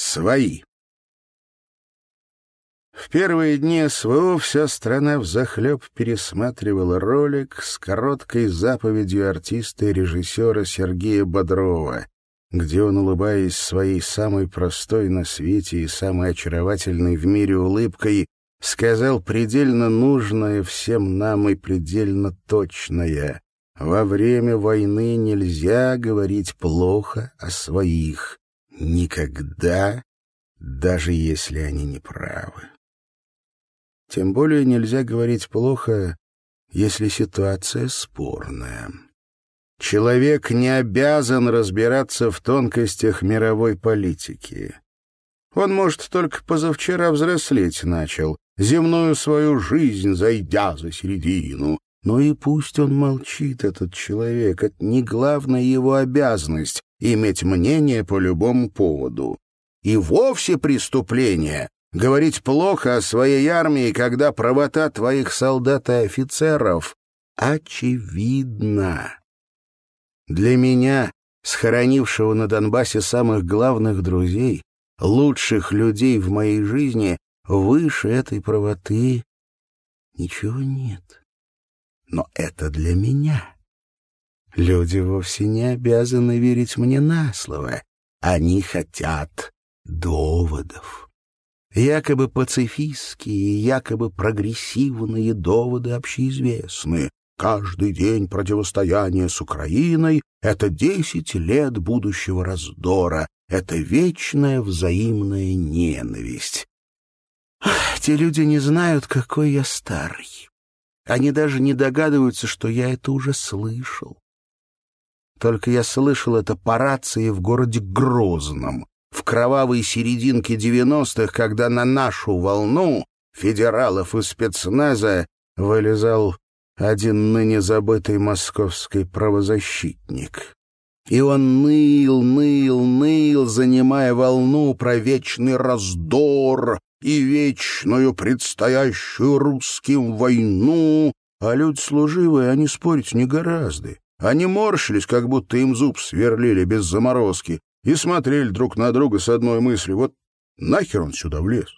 Свои. В первые дни СВО вся страна взахлеб пересматривала ролик с короткой заповедью артиста и режиссера Сергея Бодрова, где он, улыбаясь своей самой простой на свете и самой очаровательной в мире улыбкой, сказал предельно нужное всем нам и предельно точное. Во время войны нельзя говорить плохо о своих. Никогда, даже если они не правы. Тем более нельзя говорить плохо, если ситуация спорная. Человек не обязан разбираться в тонкостях мировой политики. Он, может, только позавчера взрослеть начал, земную свою жизнь зайдя за середину. Но и пусть он молчит, этот человек, это не главная его обязанность — иметь мнение по любому поводу. И вовсе преступление говорить плохо о своей армии, когда правота твоих солдат и офицеров очевидна. Для меня, схоронившего на Донбассе самых главных друзей, лучших людей в моей жизни, выше этой правоты ничего нет. Но это для меня. Люди вовсе не обязаны верить мне на слово. Они хотят доводов. Якобы пацифистские, якобы прогрессивные доводы общеизвестны. Каждый день противостояния с Украиной — это десять лет будущего раздора, это вечная взаимная ненависть. Ах, те люди не знают, какой я старый. Они даже не догадываются, что я это уже слышал. Только я слышал это по рации в городе Грозном, в кровавой серединке девяностых, когда на нашу волну федералов и спецназа вылезал один ныне забытый московский правозащитник. И он ныл, ныл, ныл, занимая волну про вечный раздор и вечную предстоящую русским войну, а люди служивые, они спорить не гораздо. Они морщились, как будто им зуб сверлили без заморозки, и смотрели друг на друга с одной мыслью. Вот нахер он сюда влез?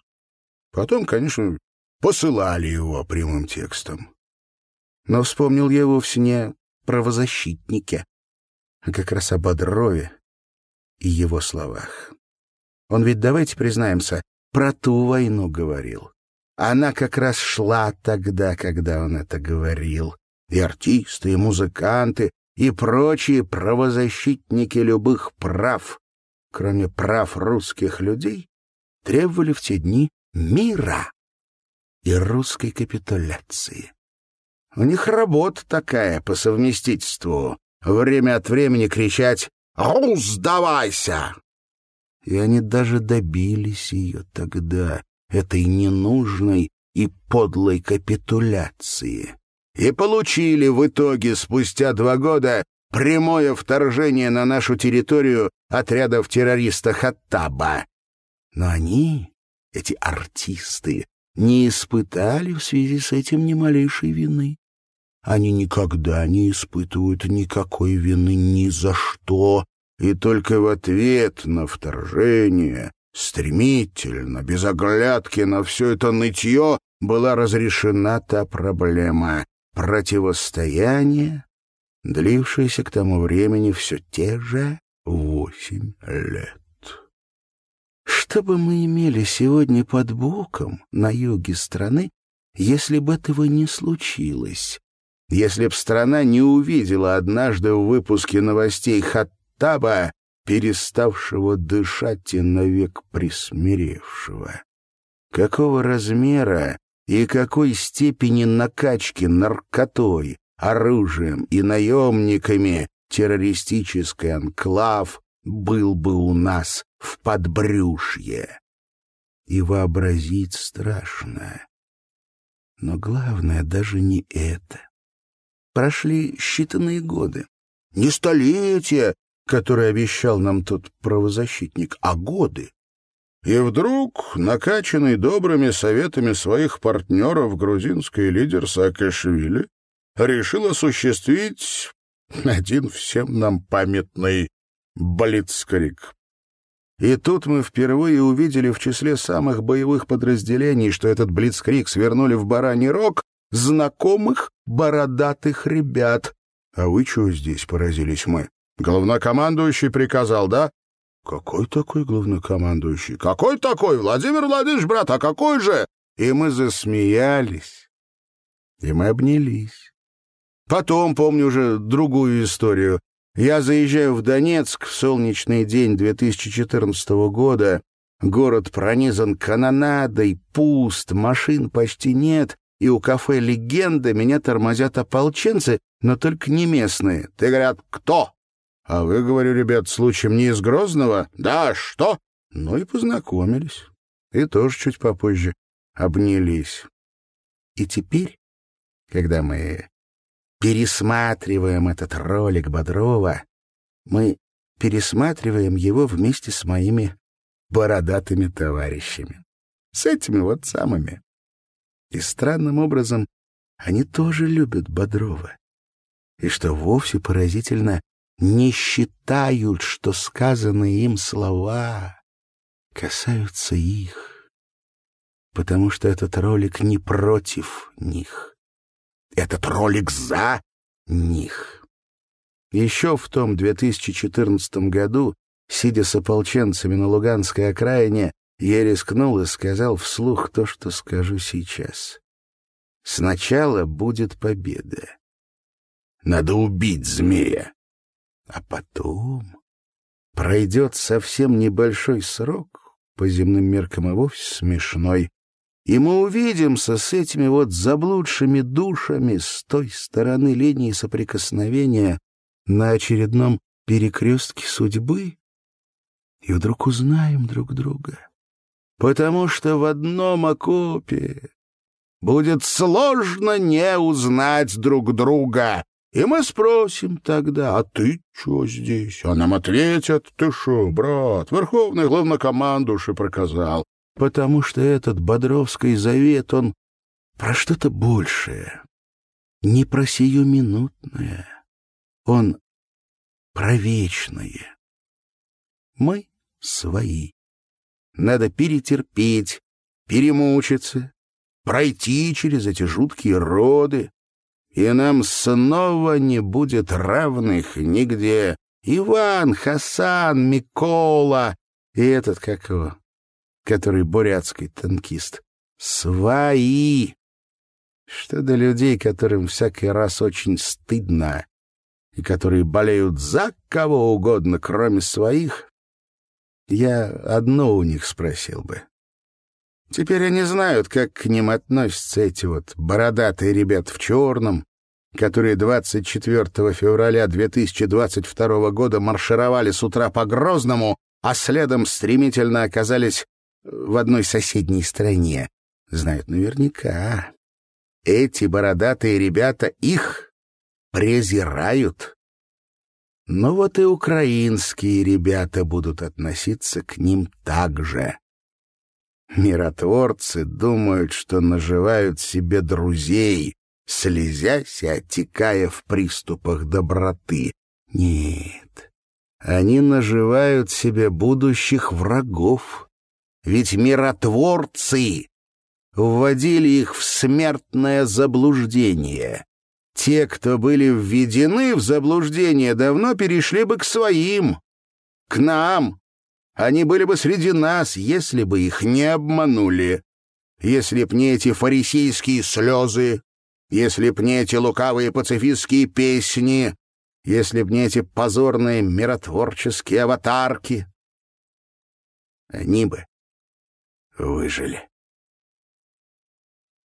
Потом, конечно, посылали его прямым текстом. Но вспомнил я вовсе не о правозащитнике, а как раз об Бодрове и его словах. Он ведь, давайте признаемся, про ту войну говорил. Она как раз шла тогда, когда он это говорил. И артисты, и музыканты, и прочие правозащитники любых прав, кроме прав русских людей, требовали в те дни мира и русской капитуляции. У них работа такая по совместительству — время от времени кричать «Рус, сдавайся!» И они даже добились ее тогда, этой ненужной и подлой капитуляции и получили в итоге спустя два года прямое вторжение на нашу территорию отрядов террориста Хаттаба. Но они, эти артисты, не испытали в связи с этим ни малейшей вины. Они никогда не испытывают никакой вины ни за что, и только в ответ на вторжение, стремительно, без оглядки на все это нытье, была разрешена та проблема, противостояние, длившееся к тому времени все те же восемь лет. Что бы мы имели сегодня под боком на юге страны, если бы этого не случилось? Если б страна не увидела однажды в выпуске новостей Хаттаба, переставшего дышать и навек присмиревшего? Какого размера и какой степени накачки наркотой, оружием и наемниками террористический анклав был бы у нас в подбрюшье. И вообразить страшно. Но главное даже не это. Прошли считанные годы. Не столетия, которые обещал нам тот правозащитник, а годы. И вдруг, накачанный добрыми советами своих партнеров, грузинский лидер Саакашвили решил осуществить один всем нам памятный блицкрик. И тут мы впервые увидели в числе самых боевых подразделений, что этот блицкрик свернули в бараний рог, знакомых бородатых ребят. «А вы чего здесь?» — поразились мы. «Главнокомандующий приказал, да?» «Какой такой главнокомандующий? Какой такой? Владимир Владимирович, брат, а какой же?» И мы засмеялись, и мы обнялись. Потом, помню уже другую историю. Я заезжаю в Донецк в солнечный день 2014 года. Город пронизан канонадой, пуст, машин почти нет, и у кафе «Легенда» меня тормозят ополченцы, но только не местные. Ты, говорят, кто? А вы, говорю, ребят, случаем не из Грозного? Да, что? Ну и познакомились. И тоже чуть попозже обнялись. И теперь, когда мы пересматриваем этот ролик Бодрова, мы пересматриваем его вместе с моими бородатыми товарищами. С этими вот самыми. И странным образом они тоже любят Бодрова. И что вовсе поразительно, не считают, что сказанные им слова касаются их. Потому что этот ролик не против них. Этот ролик за них. Еще в том 2014 году, сидя с ополченцами на Луганской окраине, я рискнул и сказал вслух то, что скажу сейчас. Сначала будет победа. Надо убить змея. А потом пройдет совсем небольшой срок, по земным меркам и вовсе смешной, и мы увидимся с этими вот заблудшими душами с той стороны линии соприкосновения на очередном перекрестке судьбы, и вдруг узнаем друг друга потому что в одном окопе будет сложно не узнать друг друга. И мы спросим тогда, а ты что здесь? А нам ответят, ты шо, брат, верховный главнокомандующий проказал. Потому что этот Бодровский завет, он про что-то большее, не про сиюминутное, он про вечное. Мы свои. Надо перетерпеть, перемучиться, пройти через эти жуткие роды, и нам снова не будет равных нигде. Иван, Хасан, Микола и этот, как его, который бурятский танкист. Свои! Что до людей, которым всякий раз очень стыдно, и которые болеют за кого угодно, кроме своих, я одно у них спросил бы. Теперь они знают, как к ним относятся эти вот бородатые ребята в черном, которые 24 февраля 2022 года маршировали с утра по Грозному, а следом стремительно оказались в одной соседней стране. Знают наверняка. Эти бородатые ребята их презирают. Но вот и украинские ребята будут относиться к ним так же. Миротворцы думают, что наживают себе друзей, слезясь и оттекая в приступах доброты. Нет, они наживают себе будущих врагов. Ведь миротворцы вводили их в смертное заблуждение. Те, кто были введены в заблуждение, давно перешли бы к своим, к нам. Они были бы среди нас, если бы их не обманули, если б не эти фарисейские слезы, если б не эти лукавые пацифистские песни, если б не эти позорные миротворческие аватарки. Они бы выжили.